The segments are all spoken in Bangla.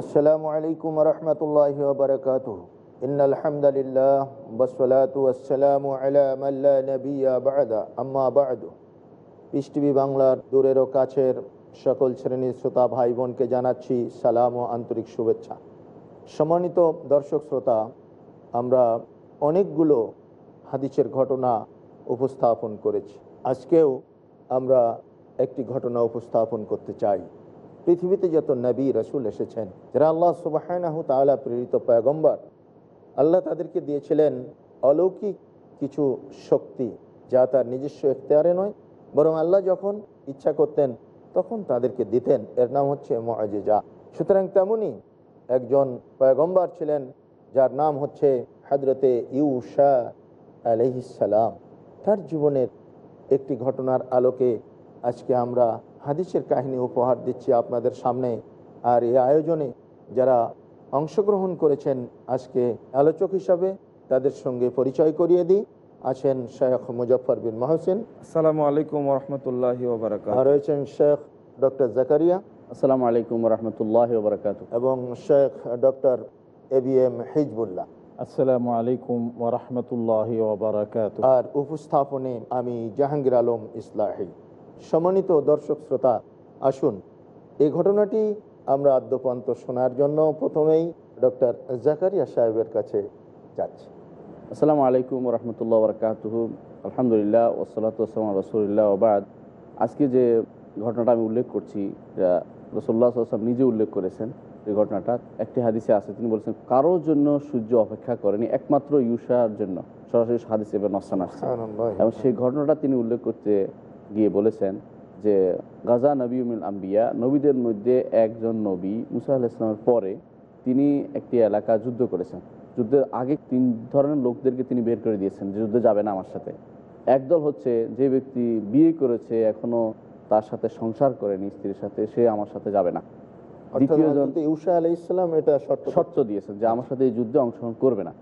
আসসালামু আলাইকুম রহমতুল্লাহ বারকাত ইন আলহামদুলিল্লাহ বসলাতু আসসালামু আলা নবিয়া বাদা। আম্মা বাদু। পিস টিভি বাংলার দূরেরও কাছের সকল শ্রেণির শ্রোতা ভাই বোনকে জানাচ্ছি সালাম ও আন্তরিক শুভেচ্ছা। সম্মানিত দর্শক শ্রোতা, আমরা অনেকগুলো হাদিসের ঘটনা উপস্থাপন করেছি। আজকেও আমরা একটি ঘটনা উপস্থাপন করতে চাই। পৃথিবীতে যত নবী, রসুল এসেছেন, যারা আল্লাহ সুবাহ প্রেরিত পয়গম্বর, আল্লাহ তাদেরকে দিয়েছিলেন অলৌকিক কিছু শক্তি যা তার নিজস্ব এখতিয়ারে নয়, বরং আল্লাহ যখন ইচ্ছা করতেন, তখন তাদেরকে দিতেন। এর নাম হচ্ছে মহাজেজা সুতরাং তেমনই একজন পয়গম্বর ছিলেন, যার নাম হচ্ছে হজরতে ইউশা আলহিসাল্লাম তার জীবনের একটি ঘটনার আলোকে আজকে আমরা হাদিসের কাহিনী উপহার দিচ্ছি আপনাদের সামনে। আর এই আয়োজনে যারা অংশগ্রহণ করেছেন আজকে আলোচক হিসাবে তাদের সঙ্গে পরিচয় করিয়ে দিই। আছেন শেখ মুজফর বিন মহসিন। আসসালামু আলাইকুম রহমতুল্লাহি আর রয়েছেন শেখ ডক্টর জাকারিয়া। আসসালামু আলাইকুম রহমতুল্লাহ বরকাত এবং Sheikh doctor A B M Hizbullah. আসসালামু আলাইকুম ওরহমতুল্লাহ ওবরাকাত আর উপস্থাপনে আমি জাহাঙ্গীর আলম ইসলাহি। সম্মানিত দর্শক শ্রোতা আসুন এই ঘটনাটি আমরা আদ্যপান্ত শোনার জন্য প্রথমেই ডক্টর জাকারিয়া সাহেবের কাছে যাচ্ছি। আসসালামু আলাইকুম রহমতুল্লাহ বরকাত আলহামদুলিল্লাহ ওসলাত ওসালাম রসুলিল্লাহ ওবাদ আজকে যে ঘটনাটা আমি উল্লেখ করছি রসল্লাহ আসলাম নিজে উল্লেখ করেছেন এই ঘটনাটা একটি হাদিসে আছে। তিনি বলেছেন কারোর জন্য সূর্য অপেক্ষা করেনি একমাত্র ইউসার জন্য। সরাসরি হাদিসে নসান আসছে এবং সেই ঘটনাটা তিনি উল্লেখ করতে গিয়ে বলেছেন যে গাজা নবীউমিল আম্বিয়া নবীদের মধ্যে একজন নবী মুসা আল্লাহ ইসলামের পরে তিনি একটি এলাকা যুদ্ধ করেছেন। যুদ্ধের আগে তিন ধরনের লোকদেরকে তিনি বের করে দিয়েছেন যে যুদ্ধে যাবে না আমার সাথে। একদল হচ্ছে যে ব্যক্তি বিয়ে করেছে এখনও তার সাথে সংসার করেনি স্ত্রীর সাথে সে আমার সাথে যাবে না। শর্ত দিয়েছেন। যে আমার সাথে এই যুদ্ধে অংশগ্রহণ করবে না।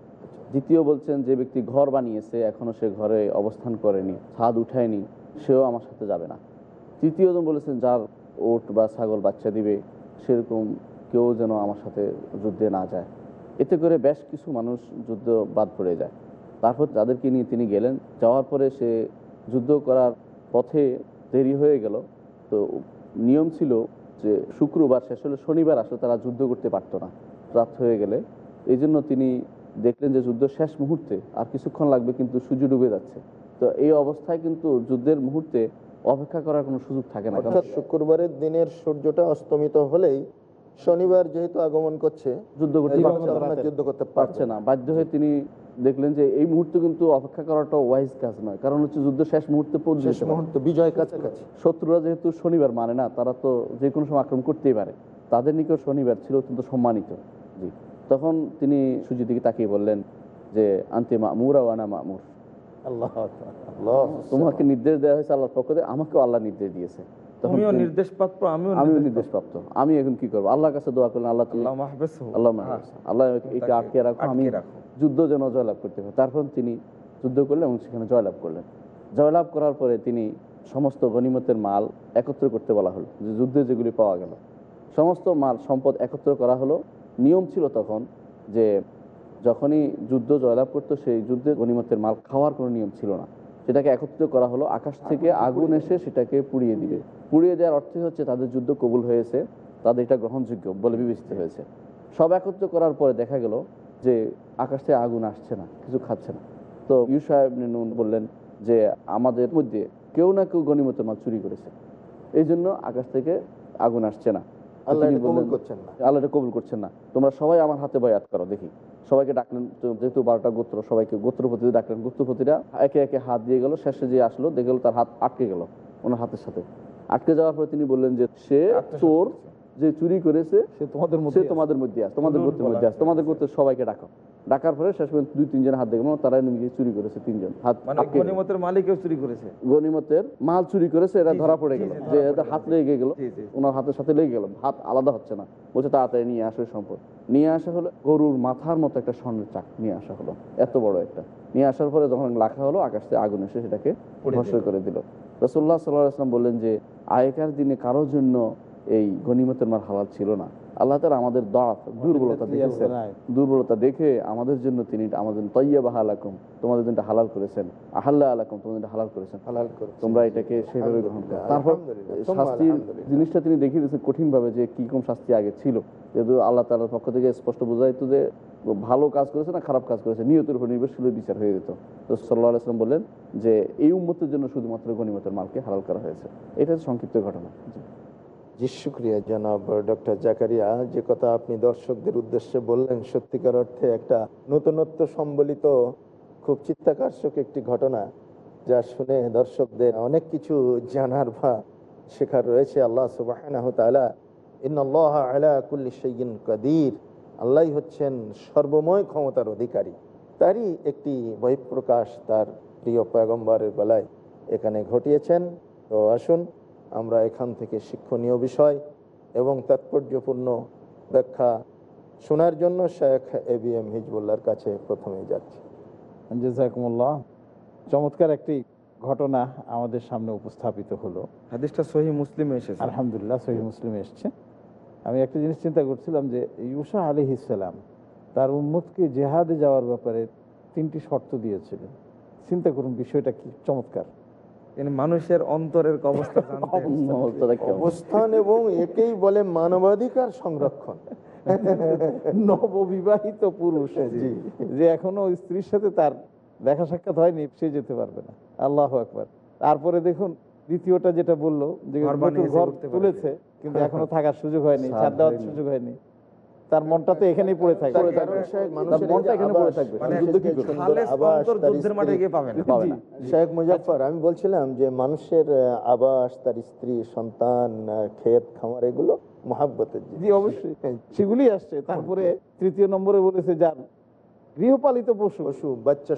দ্বিতীয় বলছেন যে ব্যক্তি ঘর বানিয়েছে এখনও সে ঘরে অবস্থান করেনি ছাদ উঠায়নি সেও আমার সাথে যাবে না। তৃতীয়জন বলেছেন যার ওট বা ছাগল বাচ্চা দিবে, সেরকম কেউ যেন আমার সাথে যুদ্ধে না যায়। এতে করে বেশ কিছু মানুষ যুদ্ধ বাদ পড়ে যায়। তারপর তাদেরকে নিয়ে তিনি গেলেন, যাওয়ার পরে সে যুদ্ধ করার পথে দেরি হয়ে গেল। তো নিয়ম ছিল যে শুক্রবার, শেষ হলে শনিবার আসলে তারা যুদ্ধ করতে পারতো না। রাত হয়ে গেলে। এই জন্য তিনি দেখলেন যে যুদ্ধ শেষ মুহূর্তে আর কিছুক্ষণ লাগবে, কিন্তু সূর্য ডুবে যাচ্ছে। তো এই অবস্থায় কিন্তু যুদ্ধের মুহূর্তে অপেক্ষা করার কোনো সুযোগ থাকে না। অর্থাৎ শুক্রবারের দিনের সূর্যটা অস্তমিত হলেই শনিবার যেহেতু আগমন করছে যুদ্ধ করতে। যুদ্ধ করতে পারছে না। বাধ্য হয়ে তিনি দেখলেন যে এই মুহূর্তে কিন্তু অপেক্ষা করাটা ওয়াইজ কাজ নয়। কারণ হচ্ছে যুদ্ধ শেষ মুহূর্তে শেষ মুহূর্ত বিজয় কাছাকাছি শত্রুরা যেহেতু শনিবার মানে না তারা তো যে কোনো সময় আক্রমণ করতেই পারে। তাদের নিকট শনিবার ছিল অত্যন্ত সম্মানিত। জি। তখন তিনি সূর্যের দিকে তাকিয়ে বললেন যে আন্তে মামুর আনা মামুর? আল্লাহ আল্লাহ তোমাকে নির্দেশ দেওয়া হয়েছে আল্লাহর পক্ষ থেকে আমাকেও আল্লাহ নির্দেশ দিয়েছে। আমিও আমিও নির্দেশ প্রাপ্ত আমি এখন কি করব? আল্লাহর কাছে দোয়া আল্লাহ আল্লাহ। আল্লাহ হ্যাঁ। আল্লাহ এটা আটকে রাখো আমি যুদ্ধ যেন জয়লাভ করতে পারি। তারপর তিনি যুদ্ধ করলেন এবং সেখানে জয়লাভ করলেন। জয়লাভ করার পরে তিনি সমস্ত গনিমতের মাল একত্র করতে বলা হলো যে যুদ্ধে যেগুলি পাওয়া গেল। সমস্ত মাল সম্পদ একত্র করা হলো। নিয়ম ছিল তখন যে যখনই যুদ্ধ জয়লাভ করতো সেই যুদ্ধে গনিমতের মাল খাওয়ার কোনো নিয়ম ছিল না। সেটাকে একত্রিত করা হলো আকাশ থেকে আগুন এসে সেটাকে পুড়িয়ে দিবে। পুড়িয়ে দেওয়ার অর্থ হচ্ছে তাদের যুদ্ধ কবুল হয়েছে তাদের এটা গ্রহণযোগ্য বলে বিবেচিত হয়েছে। সব একত্র করার পরে দেখা গেল যে আকাশ থেকে আগুন আসছে না কিছু খাচ্ছে না। তো ইউসাহ নুন বললেন যে আমাদের মধ্যে কেউ না কেউ গণিমতের মাল চুরি করেছে। এই জন্য আকাশ থেকে আগুন আসছে না। আল্লাহ কবুল বললেন, না। কবুল করছেন না। তোমরা সবাই আমার হাতে বয়াত করো দেখি। সবাইকে ডাকলেন যেহেতু বারোটা গোত্র সবাইকে গোত্রপতিতে ডাকলেন। গোত্রপতিরা একে একে হাত দিয়ে গেল শেষে যে আসলো দেখে তার হাত আটকে গেল ওনার হাতের সাথে। আটকে যাওয়ার পরে তিনি বললেন যে সে চোর যে চুরি করেছে সে তোমাদের মধ্যে তোমাদের মধ্যে আছে তোমাদের গোত্রের মধ্যে আছে। তোমাদের গোত্রের সবাইকে ডাকো। ডাকার পরে শেষ পর্যন্ত দুই তিনজন হাত দেখল তারাই নিজে চুরি করেছে তিনজন হাত মানে আটকে গনিমতের মালিকও চুরি করেছে। গনিমতের মাল চুরি করেছে এরা ধরা পড়ে গেল। যে এদের হাত লেগে গেল। ওনার হাতের সাথে লেগে গেল হাত আলাদা হচ্ছে না। বলছে তাড়াতাড়ি নিয়ে আসো সম্পদ। নিয়ে আসা হলো গরুর মাথার মতো একটা স্বর্ণের চাক নিয়ে আসা হলো এত বড় একটা। নিয়ে আসার পরে যখন রাখা হলো আকাশ থেকে আগুন এসে সেটাকে ধ্বংস করে দিল। রসুল্লাহ সাল্লাহ আসলাম বললেন যে আগেকার দিনে কারোর জন্য এই গনিমতের মাল হালাল ছিল না। আল্লাহ তালা আমাদের দাঁত দুর্বলতা দেখেছেন। দুর্বলতা দেখে আমাদের জন্য তিনি আমাদের তৈয়াবা হালাকুম তোমাদের জন্য হালাল করেছেন। আহাল্লা আলাকুম তোমাদের হালাল করেছেন। হালাল করে তোমরা এটাকে সেভাবে গ্রহণ করো। তারপর শাস্তির জিনিসটা তিনি দেখিয়ে দিয়েছেন কঠিন ভাবে যে কি কম শাস্তি আগে ছিল। যেহেতু আল্লাহ তালার পক্ষ থেকে স্পষ্ট বোঝাইতো যে ভালো কাজ করেছে না খারাপ কাজ করেছে নিয়তের উপর নির্ভরশীল বিচার হয়ে যেত। তো সাল্লাহ আলাইসলাম বললেন যে এই উম্মতের জন্য শুধুমাত্র গণিমতের মালকে হালাল করা হয়েছে। এটা সংক্ষিপ্ত ঘটনা। জি। শুক্রিয়া জনাব ডক্টর জাকারিয়া। যে কথা আপনি দর্শকদের উদ্দেশ্যে বললেন, সত্যিকার অর্থে একটা নতুনত্ব সম্বলিত খুব চিত্তাকর্ষক একটি ঘটনা, যা শুনে দর্শকদের অনেক কিছু জানার বা শেখার রয়েছে। আল্লাহ সুবাহ ইন্নআল্লাহ আলা কুল্লি আল্লাহ হচ্ছেন সর্বময় ক্ষমতার অধিকারী। তারই একটি বহিঃপ্রকাশ তার প্রিয় পয়গম্বরের বেলায় এখানে ঘটিয়েছেন। তো আসুন আমরা এখান থেকে শিক্ষণীয় বিষয় এবং তাৎপর্যপূর্ণ ব্যাখ্যা শোনার জন্য শেখ এ বি এম হিজবুল্লার কাছে প্রথমেই যাচ্ছি। জাজাকুমুল্লাহ চমৎকার একটি ঘটনা আমাদের সামনে উপস্থাপিত হলো। হাদিসটা সহি মুসলিমে এসেছে। আলহামদুলিল্লাহ সহি মুসলিমে এসছে। আমি একটা জিনিস চিন্তা করছিলাম যে ইউসা আলী ইসালাম তার উম্মতকে জেহাদে যাওয়ার ব্যাপারে তিনটি শর্ত দিয়েছিলেন। চিন্তা করুন বিষয়টা কি চমৎকার। তিনি মানুষের অন্তরের অবস্থা? অবস্থান এবং একেই বলে মানবাধিকার সংরক্ষণ নববিবাহিত পুরুষ যে এখনও স্ত্রীর সাথে তার দেখা সাক্ষাৎ হয়নি সে যেতে পারবে না আল্লাহ একবার তারপরে দেখুন দ্বিতীয়টা যেটা বলল যে ঘর। তুলেছে কিন্তু এখনও থাকার সুযোগ হয়নি ছাদ দেওয়ার হয়নি। সুযোগ হয়নি তার মনটা তো এখানেই পড়ে থাকবে। তার শেখ মনটা এখানে পড়ে থাকবে। মানে শেখ মুজাফর আমি বলছিলাম যে মানুষের আবাস তার স্ত্রী সন্তান ক্ষেত খামার এগুলো মহাব্বতের জি অবশ্যই। সেগুলি আসছে। তারপরে তৃতীয় নম্বরে বলেছে যার গৃহপালিত পশু। পশু বাচ্চা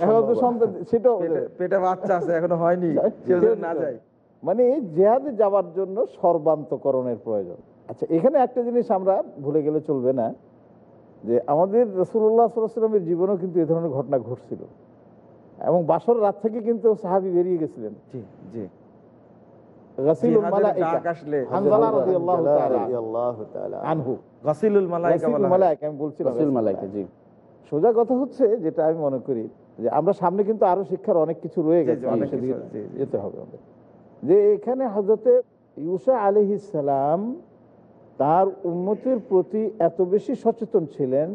সেটাও পেটে বাচ্চা আছে এখনও হয়নি। না যায়। মানে জেহাদে যাওয়ার জন্য সর্বান্তকরণের প্রয়োজন। আচ্ছা এখানে একটা জিনিস আমরা ভুলে গেলে চলবে না যে আমাদের রসুল্লাহ সাল্লামের জীবনেও কিন্তু এ ধরনের ঘটনা ঘটছিল। এবং বাসর রাত থেকে কিন্তু সাহাবি বেরিয়ে গেছিলেন। জি জি। সোজা কথা হচ্ছে যেটা আমি মনে করি যে আমরা সামনে কিন্তু আরও শিক্ষার অনেক কিছু রয়ে গেছে। যেতে হবে আমাদের। যে এখানে হজরতে ইউসা আলহ সালাম তার উন্মতির প্রতি এত বেশি সচেতন ছিলেন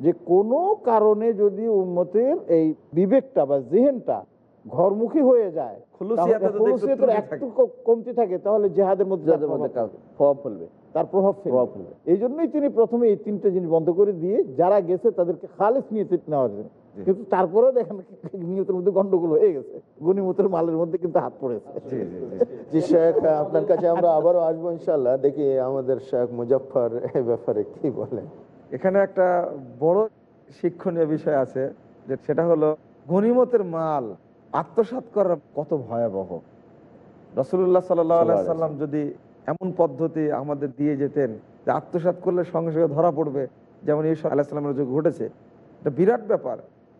যে কোনো কারণে যদি উন্মতের এই বিবেকটা বা জিহেনটা ঘরমুখী হয়ে যায় একটু কমতি থাকে। তাহলে জেহাদের মধ্যে ফেলবে। তার প্রভাব ফেলবে। প্রভাব ফেলবে এই জন্যই তিনি প্রথমে এই তিনটে জিনিস বন্ধ করে দিয়ে যারা গেছে তাদেরকে খালেস নিয়ে নেওয়ার জন্য। কিন্তু তারপরেও দেখেন নিয়তের মধ্যে গন্ডগোল হয়ে গেছে। গণিমতের মালের মধ্যে কিন্তু হাত পড়েছে। জি শেখ আপনার কাছে আমরা আবারও আসব ইনশাল্লাহ দেখি আমাদের শেখ মুজফর এই ব্যাপারে কি বলেন এখানে একটা বড় শিক্ষণীয় বিষয় আছে যে সেটা হলো গনিমতের মাল আত্মসাৎ করার কত ভয়াবহ। রসুল্লাহ সাল্লাহ সাল্লাম যদি এমন পদ্ধতি আমাদের দিয়ে যেতেন যে আত্মসাৎ করলে সঙ্গে সঙ্গে ধরা পড়বে। যেমন ইউসুফ আল্লাহ সাল্লামের যুগ ঘটেছে, এটা বিরাট ব্যাপার।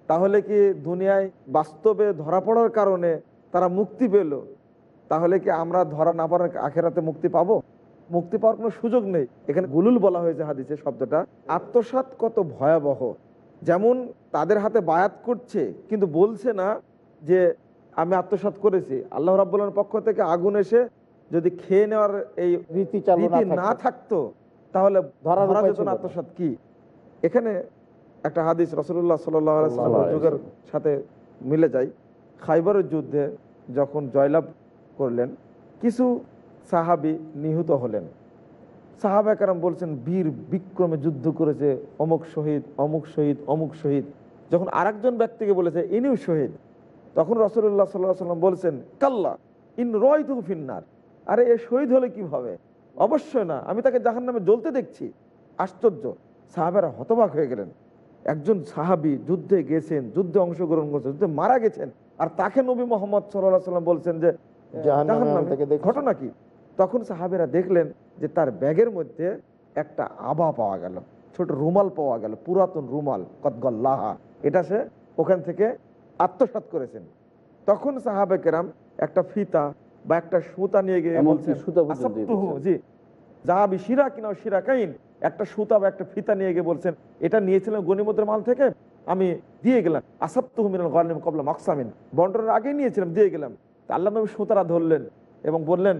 তাহলে কি দুনিয়ায় বাস্তবে ধরা পড়ার কারণে তারা মুক্তি পেল? তাহলে কি আমরা ধরা না পারার আখেরাতে মুক্তি পাবো? মুক্তি পাওয়ার কোনো সুযোগ নেই। এখানে গুলুল বলা হয়েছে হাদিসে শব্দটা। আত্মসাৎ কত ভয়াবহ। যেমন তাদের হাতে বায়াত করছে, কিন্তু বলছে না যে, আমি আত্মসাৎ করেছি। আল্লাহ রাবুল্লাহর পক্ষ থেকে আগুন এসে যদি খেয়ে নেওয়ার এই রীতি রীতি না থাকতো। তাহলে ধরা যেত না না। কি? এখানে একটা হাদিস রসুল্লাহ সাল্লাহ যুগের সাথে মিলে যায়। খাইবারের যুদ্ধে যখন জয়লাভ করলেন কিছু সাহাবি নিহত হলেন। সাহাবা কারাম বলছেন বীর বিক্রমে যুদ্ধ করেছে অমুক শহীদ অমুক শহীদ অমুক শহীদ। যখন আরেকজন ব্যক্তিকে বলেছে ইনিও শহীদ। তখন রসুল্লাহ সাল্লাহ সাল্লাম বলছেন কাল্লা ইন রয় তু ফিন্নার আরে এ শহীদ হলে কীভাবে? অবশ্যই না। আমি তাকে জাহান নামে জ্বলতে দেখছি। আশ্চর্য। সাহাবেরা হতবাক হয়ে গেলেন। একজন সাহাবি যুদ্ধে গেছেন যুদ্ধে অংশগ্রহণ করছেন যুদ্ধে মারা গেছেন। আর তাকে নবী মোহাম্মদ সাল্লাহ সাল্লাম বলছেন যে। ঘটনা কি? তখন সাহাবেরা দেখলেন যে তার ব্যাগের মধ্যে একটা আবা পাওয়া গেল। ছোট রুমাল পাওয়া গেল। পুরাতন রুমাল কদগল্লাহা। এটা সে ওখান থেকে আত্মসাৎ করেছেন। তখন সাহাবে কেরাম একটা ফিতা বা একটা সুতা নিয়ে গিয়ে। জি। জাহাবি শিরা কিনা শিরা কাইন একটা সুতা বা একটা ফিতা নিয়ে গিয়ে বলছেন এটা নিয়েছিলাম গনিমতের মাল থেকে আমি দিয়ে গেলাম। আসাবতুহু মিনাল গনিম কবলা মাকসামিন। বন্টনের আগেই নিয়েছিলাম দিয়ে গেলাম। তা আল্লাহ নবী সুতারা ধরলেন এবং বললেন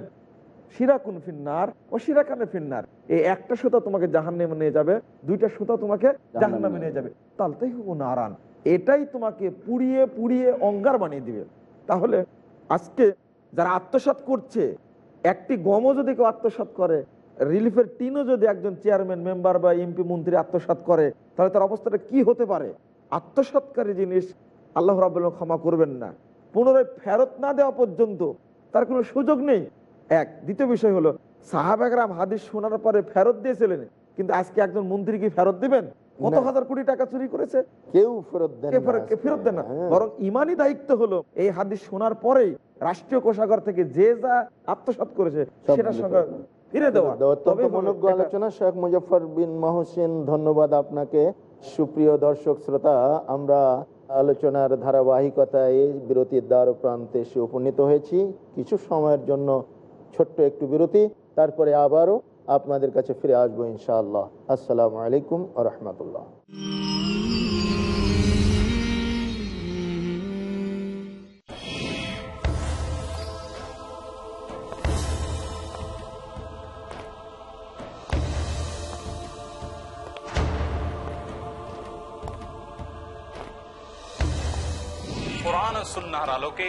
সিরাকুন ফিন্নার ও সিরাকানে ফিন্নার। এই একটা সুতা তোমাকে জাহান্নামে নিয়ে যাবে দুইটা সুতা তোমাকে জাহান্নামে নিয়ে যাবে। তালতেই নারান। এটাই তোমাকে পুড়িয়ে পুড়িয়ে অঙ্গার বানিয়ে দিবে। তাহলে আজকে যারা আত্মসাৎ করছে, একটি গমও যদি কেউ আত্মসাৎ করে, রিলিফের টিনও যদি একজন চেয়ারম্যান, মেম্বার বা এমপি, মন্ত্রী আত্মসাৎ করে, তাহলে তার অবস্থাটা কি হতে পারে? আত্মসাৎকারী জিনিস আল্লাহ রাবুল্লাহ ক্ষমা করবেন না। পুনরায় ফেরত না দেওয়া পর্যন্ত তার কোনো সুযোগ নেই। এক, দ্বিতীয় বিষয় হলো সাহাবাগরাম হাদিস শোনার পরে ফেরত দিয়েছিলেন, কিন্তু আজকে একজন মন্ত্রী কি ফেরত দিবেন? কত হাজার কোটি টাকা চুরি করেছে? কেউ ফেরত দেন না ফেরত- দেন হ্যাঁ। বরং ইমানই দায়িত্ব হলো এই হাদিস শোনার পরেই রাষ্ট্রীয় কোষাগার থেকে যে যা আত্মসাৎ করেছে সেটার সঙ্গে ফিরে দেওয়া। অত্যন্ত তবেই হবে মনোজ্ঞ এটা- আলোচনা। শেখ মুজফর বিন মহসিন ধন্যবাদ আপনাকে। সুপ্রিয় দর্শক শ্রোতা আমরা আলোচনার ধারাবাহিকতায় বিরতির দ্বার প্রান্তে এসে উপনীত হয়েছি। কিছু সময়ের জন্য ছোট্ট একটু বিরতি তারপরে আবারও আপনাদের কাছে ফিরে আসব ইনশাআল্লাহ। আসসালামু আলাইকুম আ রহমতুল্লাহ। কোরআন ও সুন্নাহর আলোকে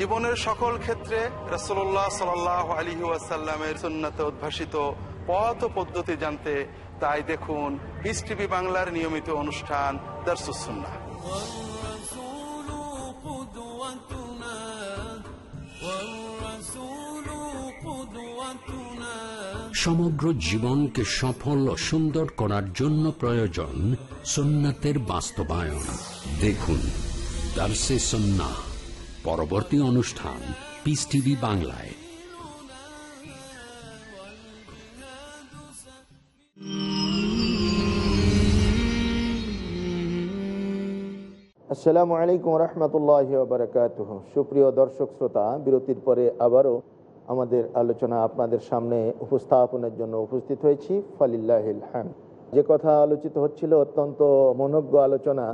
জীবনের সকল ক্ষেত্রে রসোল্লাহ সাল আলী ওয়াসাল্লামের সুন্নাতে উদ্ভাসিত পথ পদ্ধতি জানতে, তাই দেখুন পিস বাংলার নিয়মিত অনুষ্ঠান দর্শুসুন্না সমগ্র জীবনকে সফল ও সুন্দর করার জন্য প্রয়োজন সোনাতের বাস্তবায়ন। দেখুন দার্সে সন্না পরবর্তী অনুষ্ঠান পিস টিভি বাংলায়। আসসালামু আলাইকুম রহমতুল্লাহ বারকাত সুপ্রিয় দর্শক শ্রোতা, বিরতির পরে আবারও আমাদের আলোচনা আপনাদের সামনে উপস্থাপনের জন্য উপস্থিত হয়েছি, ফালিল্লাহিল হ্যাঁ যে কথা আলোচিত হচ্ছিল অত্যন্ত মনোজ্ঞ আলোচনা,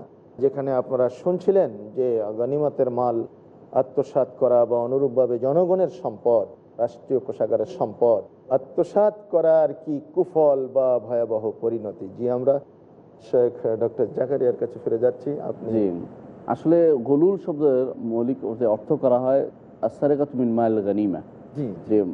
যেখানে আপনারা শুনছিলেন যে গনিমতের মাল আত্মসাৎ করা বা অনুরূপভাবে জনগণের সম্পদ রাষ্ট্রীয় কোষাগারের সম্পদ আত্মসাৎ করার কি কুফল বা ভয়াবহ পরিণতি? জি আমরা শেখ ডক্টর জাকারিয়ার কাছে ফিরে যাচ্ছি। আপনি আসলে গলুল শব্দের মৌলিক যে অর্থ করা হয় আসারেকাত মিন মাইল গানিমা। জি। যে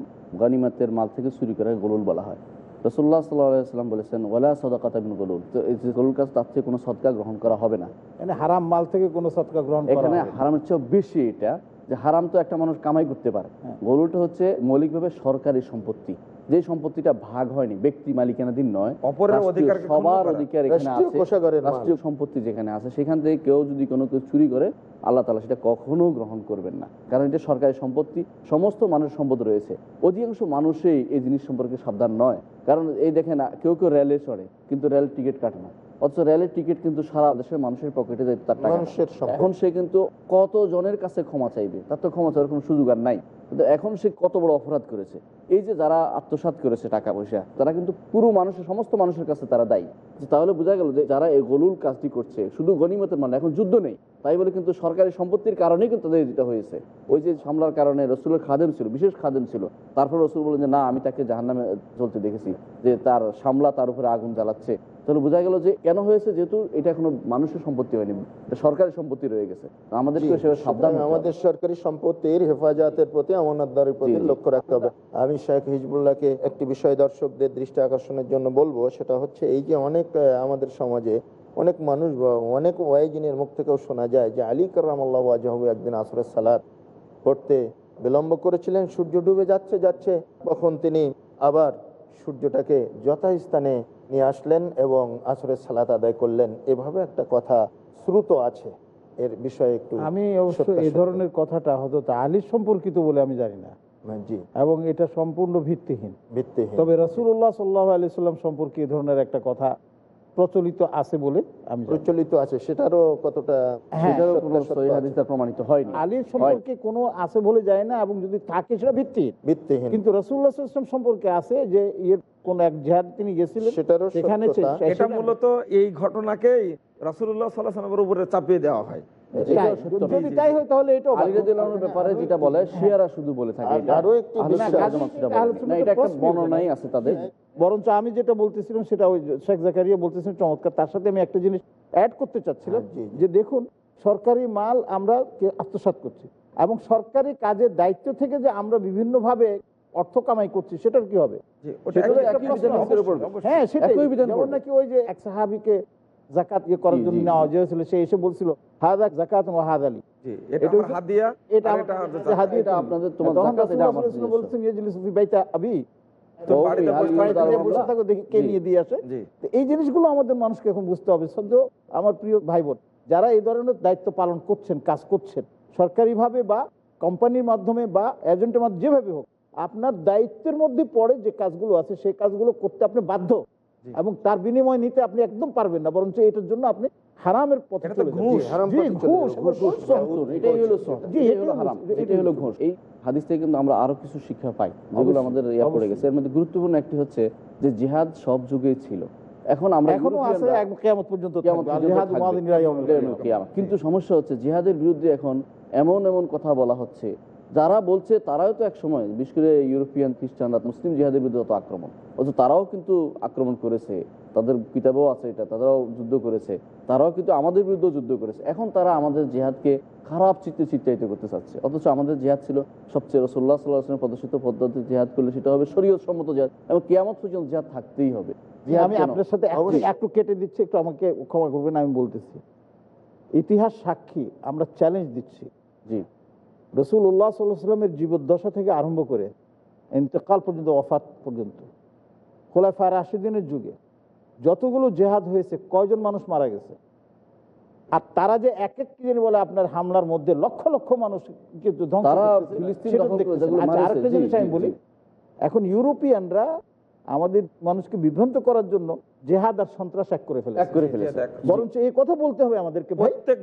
গানিমাতের মাল থেকে চুরি করা গলুল বলা হয়। রসুল্লাহ সাল্লাম বলেছেন ওলা সদাকাত বিন গলুল তো এই গলুল কাজ তার থেকে কোনো সদকা গ্রহণ করা হবে না। মানে হারাম মাল থেকে কোনো সৎকা গ্রহণ এখানে হারাম হচ্ছে হারামের চেয়েও বেশি এটা যে হারাম তো একটা মানুষ কামাই করতে পারে। হ্যাঁ। গরুটা হচ্ছে মৌলিকভাবে সরকারি সম্পত্তি। যে সম্পত্তিটা ভাগ হয়নি ব্যক্তি মালিকানাধীন নয় অপরের ক্ষুণ্ণ সবার অধিকার এখানে রাষ্ট্রীয় আছে রাষ্ট্রীয় সম্পত্তি যেখানে আছে সেখান থেকে কেউ যদি কোনো কেউ চুরি করে আল্লাহ তালা সেটা কখনো গ্রহণ করবেন না। কারণ এটা সরকারি সম্পত্তি সমস্ত মানুষের সম্পদ রয়েছে। অধিকাংশ মানুষই এই জিনিস সম্পর্কে সাবধান নয়। কারণ এই দেখে না কেউ কেউ রেলে চড়ে কিন্তু রেল টিকিট কাটে না। অথচ রেলের টিকিট কিন্তু সারা দেশের মানুষের পকেটে যায় তার টাকা। এখন সে কিন্তু কত জনের কাছে ক্ষমা চাইবে? তার তো ক্ষমা চাওয়ার কোনো সুযোগ আর নাই। কিন্তু এখন সে কত বড় অপরাধ করেছে। এই যে যারা আত্মসাৎ করেছে টাকা পয়সা, তারা কিন্তু পুরো মানুষের, সমস্ত মানুষের কাছে তারা দায়ী। তাহলে বোঝা গেল যে যারা এই গলুল কাজটি করছে, শুধু গণিমতের মানে এখন যুদ্ধ নেই। তাই বলে কিন্তু সরকারি সম্পত্তির কারণেই কিন্তু তাদের যেটা হয়েছে। ওই যে হামলার কারণে রসুলের খাদেম ছিল, বিশেষ খাদেম ছিল। তারপর রসুল বলেন যে, না, আমি তাকে জাহান্নামে চলতে দেখেছি, যে তার সামলা তার উপরে আগুন জ্বালাচ্ছে। তাহলে বোঝা গেল যে কেন হয়েছে যেহেতু এটা এখনও মানুষের সম্পত্তি হয়নি সরকারি সম্পত্তি রয়ে গেছে সেভাবে সাবধান। আমাদের সরকারি সম্পত্তির হেফাজতের প্রতি আমানতদারের প্রতি। লক্ষ্য রাখতে হবে আমি শেখ হিজবুল্লাহকে একটি বিষয় দর্শকদের দৃষ্টি আকর্ষণের জন্য বলব সেটা হচ্ছে এই যে অনেক আমাদের সমাজে অনেক মানুষ বা অনেক ওয়াইজিনের মুখ থেকেও শোনা যায় যে আলী কারামাল্লাহ ওয়াজাহু একদিন আসরের সালাদ পড়তে বিলম্ব করেছিলেন সূর্য ডুবে যাচ্ছে যাচ্ছে তখন তিনি আবার সূর্যটাকে যথাস্থানে নিয়ে আসলেন এবং আসরের সালাত আদায় করলেন। এভাবে একটা কথা শ্রুত আছে। এর বিষয়ে একটু আমি অবশ্য এই ধরনের কথাটা হজরত আলীর সম্পর্কিত বলে আমি জানি না। হ্যাঁ, জি। এবং এটা সম্পূর্ণ ভিত্তিহীন। ভিত্তিহীন। তবে রসুল্লাহ সাল্লাহ আলি সাল্লাম সম্পর্কে এই ধরনের একটা কথা প্রচলিত আছে বলে আমি প্রচলিত আছে সেটারও কতটা হ্যাঁ, কোনো আছে। প্রমাণিত হয়নি। আলীর সম্পর্কে কোনো আছে বলে যায় না এবং যদি থাকে সেটা ভিত্তি ভিত্তি কিন্তু রসুল্লাহ ইসলাম সম্পর্কে আছে যে ইয়ের কোন এক জেহাদ তিনি গেছিলেন সেটারও সেখানে এটা মূলত এই ঘটনাকেই রাসুল্লাহ সাল্লাহ সাল্লামের উপরে চাপিয়ে দেওয়া হয়। যদি তাই হয় তাহলে এটাও আলী রাদিয়াল্লাহু আনহুর ব্যাপারে যেটা বলে শিয়ারা শুধু বলে থাকে। আরও একটি আহলে বিষয়- সুন্নাত জামাত সেটা বলে। আহলে না। না সুন্নাতের এটা একটা বর্ণনাই আছে তাদের। বরঞ্চ আমি যেটা বলতেছিলাম সেটা ওই শেখ জাকারিয়া চমৎকার। তার সাথে আমি একটা জিনিস অ্যাড করতে চাচ্ছিলাম হ্যাঁ। যে দেখুন সরকারি মাল আমরা কে- আত্মসাৎ করছি এবং সরকারি কাজের দায়িত্ব থেকে যে আমরা বিভিন্নভাবে অর্থ কামাই করছি সেটার কি হবে। হ্যাঁ সেটাই। নাকি ওই যে এক সাহাবিকে জাকাত ইয়ে করার জন্য নেওয়া। হয়েছিল। সে এসে বলছিল হাদা জাকাত ও হাদ আলী এই জিনিসগুলো আমাদের মানুষকে এখন বুঝতে হবে। সদ্য আমার প্রিয় ভাই বোন যারা এই ধরনের দায়িত্ব পালন করছেন কাজ করছেন সরকারিভাবে বা কোম্পানির মাধ্যমে বা এজেন্টের মাধ্যমে যেভাবে হোক আপনার দায়িত্বের মধ্যে পড়ে যে কাজগুলো আছে সেই কাজগুলো করতে আপনি বাধ্য। এবং তার বিনিময় নিতে আপনি একদম পারবেন না বরঞ্চ এটার জন্য আপনি হারামের পথে। এই হাদিস থেকে কিন্তু আমরা আরও কিছু শিক্ষা পাই যেগুলো আমাদের ইয়া পড়ে গেছে। এর মধ্যে গুরুত্বপূর্ণ একটি হচ্ছে যে জিহাদ সব যুগেই ছিল। এখন আমরা এখনও আছে কেয়ামত পর্যন্ত। কিন্তু সমস্যা হচ্ছে জিহাদের বিরুদ্ধে এখন এমন এমন কথা বলা হচ্ছে। যারা বলছে তারাও তো এক সময় বিশেষ করে ইউরোপিয়ান খ্রিস্টানরা মুসলিম জিহাদের বিরুদ্ধে অত আক্রমণ। অথচ তারাও কিন্তু আক্রমণ করেছে তাদের কিতাবেও আছে এটা তারাও যুদ্ধ করেছে তারাও কিন্তু আমাদের বিরুদ্ধেও যুদ্ধ করেছে। এখন তারা আমাদের জিহাদকে খারাপ চিত্তে চিত্রায়িত করতে চাচ্ছে। অথচ আমাদের জিহাদ ছিল সবচেয়ে রসোল্লা সাল্লাহামের প্রদর্শিত পদ্ধতি জিহাদ করলে সেটা হবে শরীয়ত সম্মত জিহাদ এবং কেয়ামত পর্যন্ত জিহাদ থাকতেই হবে। আমি আপনার সাথে একটু- কেটে দিচ্ছি একটু আমাকে ক্ষমা করবেন আমি বলতেছি। ইতিহাস সাক্ষী আমরা চ্যালেঞ্জ দিচ্ছি। জি। রসুল উল্লাহ সাল্লামের জীবদ্দশা থেকে আরম্ভ করে ইন্তেকাল পর্যন্ত অফাত পর্যন্ত। খোলাফা রাশিদিনের যুগে যতগুলো জেহাদ হয়েছে কয়জন মানুষ মারা গেছে? আর তারা যে এক এক কি জানি বলে আপনার হামলার মধ্যে লক্ষ লক্ষ মানুষ আচ্ছা, মারেছে, আরেকটা জিনিস আমি বলি এখন ইউরোপিয়ানরা আমাদের মানুষকে বিভ্রান্ত করার জন্য জেহাদ আর সন্ত্রাস এক করে ফেলে করে ফেলেছে। বরঞ্চ এই কথা বলতে হবে আমাদেরকে প্রত্যেক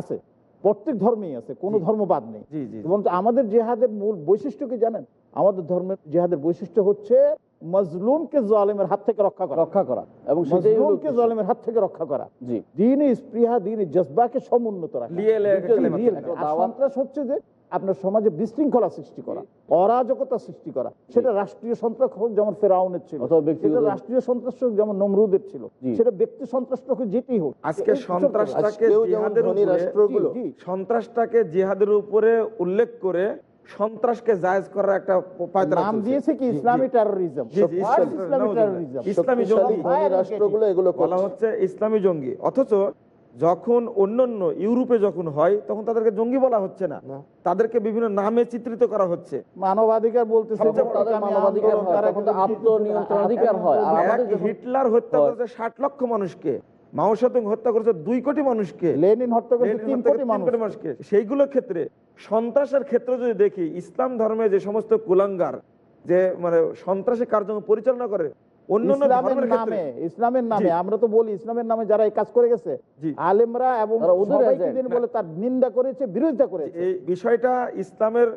আছে। প্রত্যেক ধর্মেই আছে কোনো ধর্ম বাদ নেই। জি জি আমাদের জেহাদের মূল বৈশিষ্ট্য কি জানেন? আমাদের ধর্মের জেহাদের বৈশিষ্ট্য হচ্ছে মজলুমকে জালেমের হাত থেকে রক্ষা করা। রক্ষা করা। এবং মজলুমকে জালেমের হাত থেকে রক্ষা করা। জি। স্পৃহা দিনই জজবাকে সমুন্নত রাখা। সন্ত্রাস হচ্ছে যে আপনার সমাজে বিশৃঙ্খলা সৃষ্টি করা অরাজকতা সৃষ্টি করা। সেটা রাষ্ট্রীয় সন্ত্রাস হোক যেমন ফেরাউনের ছিল সেটা রাষ্ট্রীয় সন্ত্রাস হোক যেমন নমরুদের ছিল সেটা ব্যক্তি সন্ত্রাস হোক। যেটি হোক আজকে সন্ত্রাসটাকে। সন্ত্রাসটাকে জিহাদের উপরে উল্লেখ করে সন্ত্রাসকে জায়েজ করার একটা নাম দিয়েছে কি ইসলামী টেরোরিজম জি, জি, ইসলামী- জঙ্গি। রাষ্ট্রগুলো এগুলো বলা হচ্ছে ইসলামী জঙ্গি। অথচ যখন অন্যান্য ইউরোপে যখন হয় তখন তাদেরকে জঙ্গি বলা হচ্ছে না। তাদেরকে বিভিন্ন নামে চিত্রিত করা হচ্ছে। মানবাধিকার বলতে হয়, হয়। হিটলার হত্যা। করেছে ষাট লক্ষ মানুষকে। মাও সেতুং হত্যা করেছে দুই কোটি মানুষকে। লেনিন হত্যা করেছে তিন কোটি করেছে তিন মানুষ কোটি মানুষকে। সেইগুলোর ক্ষেত্রে সন্ত্রাসের ক্ষেত্রে যদি দেখি ইসলাম ধর্মে যে সমস্ত কুলাঙ্গার যে মানে সন্ত্রাসী কার্যক্রম পরিচালনা করে ইসলামের নামে ইসলামের নামে জি। আমরা তো বলি ইসলামের নামে যারা এই কাজ করে গেছে আলেমরা এবং তারা বলে নিন্দা করেছে বিরোধিতা করেছে। এই বিষয়টা ইসলামের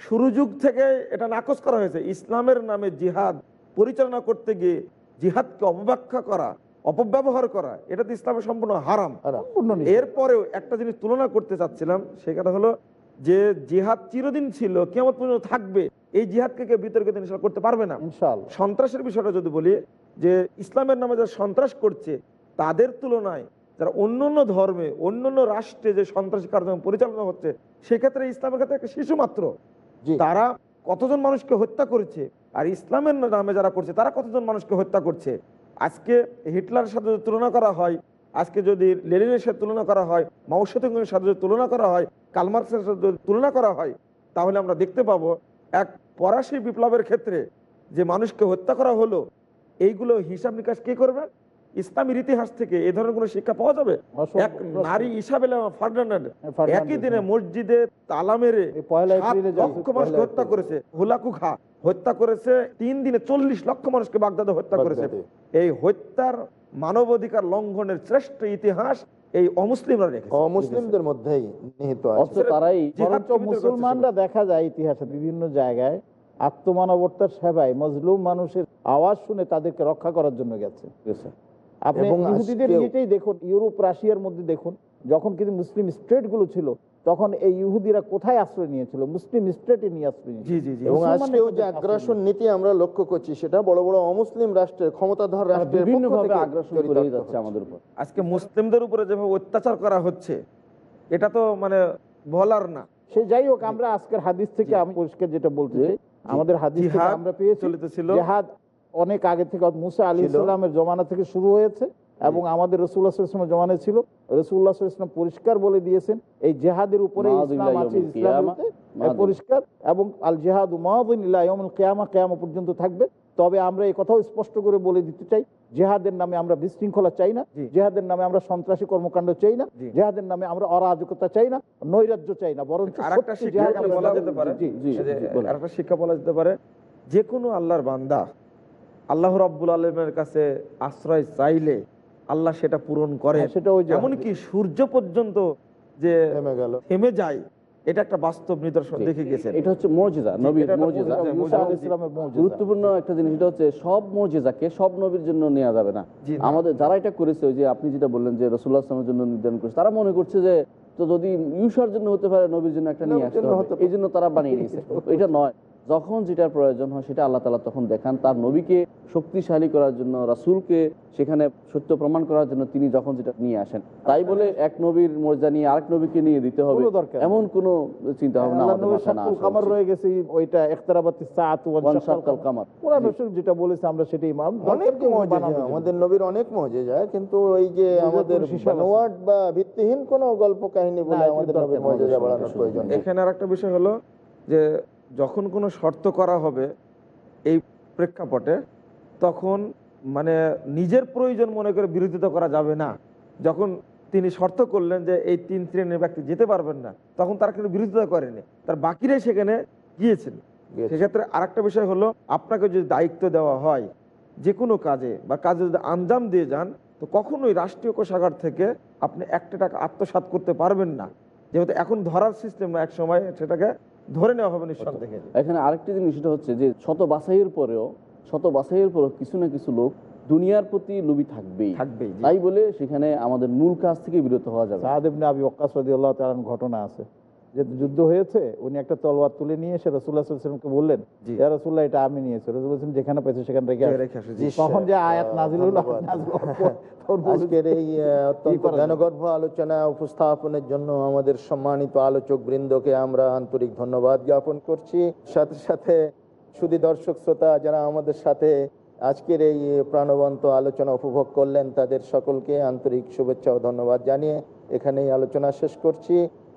শুরু যুগ থেকে এটা নাকচ করা হয়েছে। ইসলামের নামে জিহাদ পরিচালনা করতে গিয়ে জিহাদকে অপব্যাখ্যা করা অপব্যবহার করা এটা তো ইসলামের সম্পূর্ণ হারাম। এরপরেও একটা জিনিস তুলনা করতে চাচ্ছিলাম সেটা হলো যে জিহাদ চিরদিন ছিল কেমন পর্যন্ত থাকবে এই জিহাদকে কেউ বিতর্কিত করতে পারবে না। সন্ত্রাসের বিষয়টা যদি বলি যে ইসলামের নামে যারা সন্ত্রাস করছে তাদের তুলনায় যারা অন্য অন্য ধর্মে অন্য অন্য রাষ্ট্রে যে সন্ত্রাসী কার্যক্রম পরিচালনা হচ্ছে সেক্ষেত্রে ইসলামের ক্ষেত্রে একটা শিশু মাত্র। তারা কতজন মানুষকে হত্যা করেছে আর ইসলামের নামে যারা করছে তারা কতজন মানুষকে হত্যা করছে? আজকে হিটলারের সাথে তুলনা করা হয়, আজকে যদি লেনিনের সাথে তুলনা করা হয় মাউসেতুঙ্গের সাথে যদি তুলনা করা হয় কালমার্সের সাথে যদি তুলনা করা হয়, তাহলে আমরা দেখতে পাবো এক পরাশী বিপ্লবের ক্ষেত্রে যে মানুষকে হত্যা করা হলো, এইগুলো হিসাব নিকাশ কে করবে? ইসলামের ইতিহাস থেকে এই ধরনের কোনো শিক্ষা পাওয়া যাবে? এক নারী ইসাবেলা ফার্নান্ড একই দিনে হ্যাঁ। মসজিদে তালা মেরে হত্যা করেছে হুলাকু খা হত্যা করেছে তিন দিনে চল্লিশ লক্ষ মানুষকে বাগদাদে হত্যা করেছে। এই হত্যার মানবাধিকার লঙ্ঘনের শ্রেষ্ঠ ইতিহাস এই অমুসলিমরা রেখেছে। অমুসলিমদের মধ্যেই নিহিত আছে। তারাই মুসলমানরা দেখা যায় ইতিহাসে বিভিন্ন জায়গায় আত্মমানবতার সেবায় মজলুম মানুষের আওয়াজ শুনে তাদেরকে রক্ষা করার জন্য গেছে। এবং ইহুদিদের ইয়েটাই দেখুন ইউরোপ রাশিয়ার মধ্যে দেখুন যখন কিন্তু মুসলিম স্টেট ছিল তখন এই ইহুদিরা কোথায় আশ্রয় নিয়েছিল? মুসলিম স্টেটে নিয়ে আশ্রয় নিয়েছিল। জি জি জি। এবং আজকেও যে আগ্রাসন নীতি আমরা লক্ষ্য করছি সেটা বড় বড় অমুসলিম রাষ্ট্রের ক্ষমতাধর রাষ্ট্রের আগ্রাসন করে যাচ্ছে আমাদের উপর। আজকে মুসলিমদের উপরে যেভাবে অত্যাচার করা হচ্ছে এটা তো মানে বলার না। সে যাই হোক আমরা আজকের হাদিস থেকে আমি পরিষ্কার যেটা বলতে আমাদের হাদিস আমরা পেয়ে চলিতেছিল। জেহাদ অনেক আগে থেকে মুসা আলী ইসলামের জমানা থেকে শুরু হয়েছে এবং আমাদের রসুল্লাহ ইসলামের জমানায় ছিল। রসুল্লাহ ইসলাম পরিষ্কার বলে দিয়েছেন এই জেহাদের উপরে ইসলাম আছে। পরিষ্কার এবং আল জেহাদ কেয়ামা কেয়ামা পর্যন্ত থাকবে। তবে আমরা এই কথাও স্পষ্ট করে বলে দিতে চাই জেহাদের নামে আমরা বিশৃঙ্খলা চাই না জেহাদের নামে আমরা সন্ত্রাসী কর্মকাণ্ড চাই না জেহাদের নামে আমরা অরাজকতা চাই না নৈরাজ্য চাই না বরং শিক্ষা বলা যেতে পারে যে কোনো আল্লাহর বান্দা আল্লাহ রব্বুল আলমের কাছে আশ্রয় চাইলে আল্লাহ সেটা পূরণ করে। হ্যাঁ, সেটা এমনকি সূর্য পর্যন্ত যে থেমে যায় এটা একটা বাস্তব নিদর্শন দেখে গেছেন। এটা হচ্ছে মর্যাদা নবীর মর্যাদা। গুরুত্বপূর্ণ একটা জিনিস এটা হচ্ছে সব মর্যাদাকে সব নবীর জন্য নেওয়া যাবে না। আমাদের যারা এটা করেছে ওই যে আপনি যেটা বললেন যে রসুল্লাহ আসলামের জন্য নির্ধারণ করেছে তারা মনে করছে যে তো যদি ইউসার জন্য হতে পারে নবীর জন্য একটা নিয়ে আসতে হবে। এই জন্য তারা বানিয়ে নিয়েছে। এটা নয়। যখন যেটার প্রয়োজন হয় সেটা আল্লাহ তালা তখন দেখান। তার নবীকে শক্তিশালী করার জন্য রাসুলকে সেখানে সত্য প্রমাণ করার জন্য তিনি যখন যেটা নিয়ে আসেন। তাই বলে এক নবীর মর্যাদা নিয়ে আরেক নবীকে নিয়ে দিতে হবে। এমন কোনো চিন্তা ভাবনা কামার রয়ে গেছে ওইটা শাক্কাল কামার। যেটা বলেছে আমরা সেটাই মান অনেক আমাদের নবীর অনেক মজেজা কিন্তু ওই যে আমাদের বা ভিত্তিহীন কোনো গল্প কাহিনী বলে আমাদের নবীর নেই। বাড়ানোর প্রয়োজন এখানে আর একটা বিষয় হলো যে যখন কোনো শর্ত করা হবে এই প্রেক্ষাপটে তখন মানে নিজের প্রয়োজন মনে করে বিরোধিতা করা যাবে না। যখন তিনি শর্ত করলেন যে এই তিন শ্রেণির ব্যক্তি যেতে পারবেন না তখন তারা কিন্তু বিরোধিতা করেনি। তার বাকিরাই সেখানে গিয়েছেন। সেক্ষেত্রে আরেকটা বিষয় হলো আপনাকে যদি দায়িত্ব দেওয়া হয় যে কোনো কাজে বা কাজে যদি আঞ্জাম দিয়ে যান তো কখনোই রাষ্ট্রীয় কোষাগার থেকে আপনি একটা টাকা আত্মসাৎ করতে পারবেন না। যেহেতু এখন ধরার সিস্টেম না এক সময় সেটাকে ধরে নেওয়া হবে নিঃসন্দেহে। এখানে আরেকটি জিনিস সেটা হচ্ছে যে শত বাছাইয়ের পরেও শত বাছাইয়ের পরেও কিছু না কিছু লোক দুনিয়ার প্রতি লুবি থাকবেই। থাকবেই তাই বলে সেখানে আমাদের মূল কাজ থেকে বিরত হওয়া যাবে। না। আবি ঘটনা আছে। যে যুদ্ধ হয়েছে উনি একটা তলোয়ার তুলে নিয়ে এসে সাল্লাল্লাহু বললেন জি। ইয়া রাসূলুল্লাহ এটা আমি নিয়েছি রাসূল বলেছেন যেখানে পেয়েছে সেখানে রেখে। তখন যে আয়াত আজকের এই অত্যন্ত জ্ঞানগর্ভ আলোচনা উপস্থাপনের জন্য আমাদের সম্মানিত আলোচক বৃন্দকে আমরা আন্তরিক ধন্যবাদ জ্ঞাপন করছি। সাথে সাথে শুধু দর্শক শ্রোতা যারা আমাদের সাথে আজকের এই প্রাণবন্ত আলোচনা উপভোগ করলেন তাদের সকলকে আন্তরিক শুভেচ্ছা ও ধন্যবাদ জানিয়ে এখানেই আলোচনা শেষ করছি।